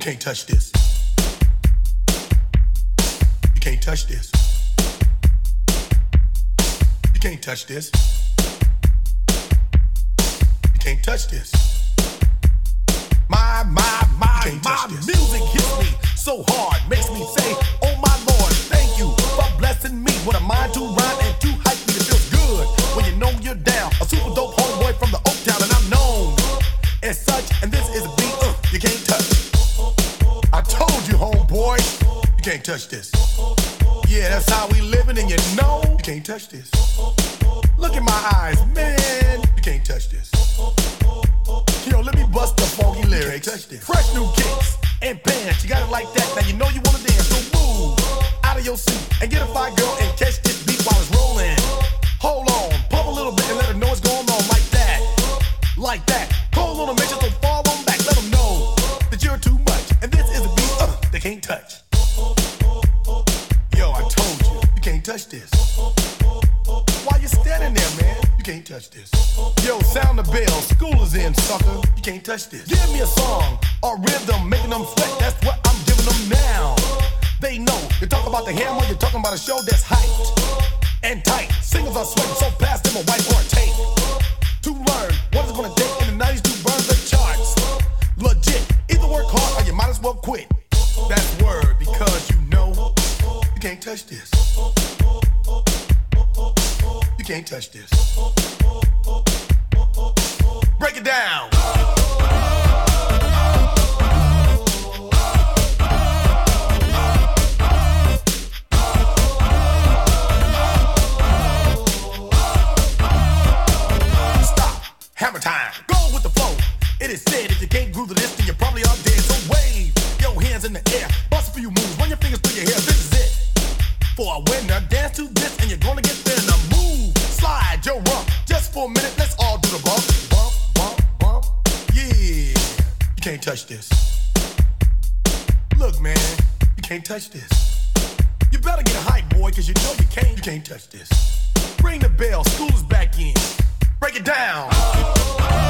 You can't touch this. You can't touch this. You can't touch this. You can't touch this. My, my, my, my music hits me so hard, makes me say, Oh my Lord, thank you for blessing me with a mind to rhyme and to hype me. It feels good when you know you're down. A super dope you can't touch this. Yeah, that's how we living, and you know you can't touch this. Look in my eyes, man, you can't touch this. Yo, let me bust the funky lyrics. Fresh new kicks and pants, you got it like that. Now you know you wanna dance, so move out of your seat and get a fire girl and catch this beat while it's rolling. Hold on, pump a little bit and let her know what's going on like that, like that. Hold on, make just don't fall on back. Let them know that you're too much, and this is a beat uh, they can't touch. Can't touch this. Why you standing there, man? You can't touch this. Yo, sound the bell. School is in, sucker. You can't touch this. Give me a song or rhythm, making them sweat. That's what I'm giving them now. They know. You talk about the hammer, you're talking about a show that's hyped and tight. Singles are sweating so fast, them a white or a tape. To learn what it's gonna take in the 90s to burn the charts. Legit. Either work hard or you might as well quit. That's word because you know you can't touch this. Can't touch this. Break it down. Stop. Hammer time. Go with the flow. It is said if you can't groove to this, then you probably are dead. So wave your hands in the air. Bust a few moves. Run your fingers through your hair. This is it. For a winner, dance to this and you're gonna get there. Slide your rump. Just for a minute, let's all do the bump, bump, bump, bump. Yeah, you can't touch this. Look, man, you can't touch this. You better get a hype, boy, cause you know you can't. You can't touch this. Ring the bell, school is back in. Break it down. Stop.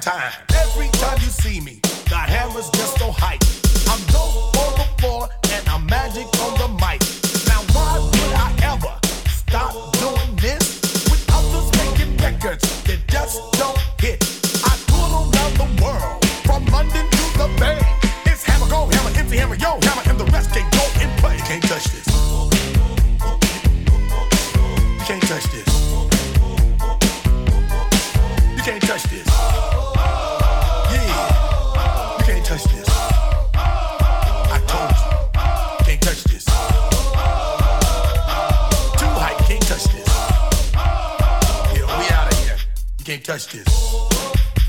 Time. Every time you see me, the hammers just so hype. I'm dope on the floor and I'm magic on the mic. Now why would I ever stop doing this? With others making records that just don't hit. I tour around the world, from London to the Bay. It's hammer, go hammer, empty hammer, yo hammer, and the rest can go and play. Can't touch this. Can't touch this. You can't touch this. touch this.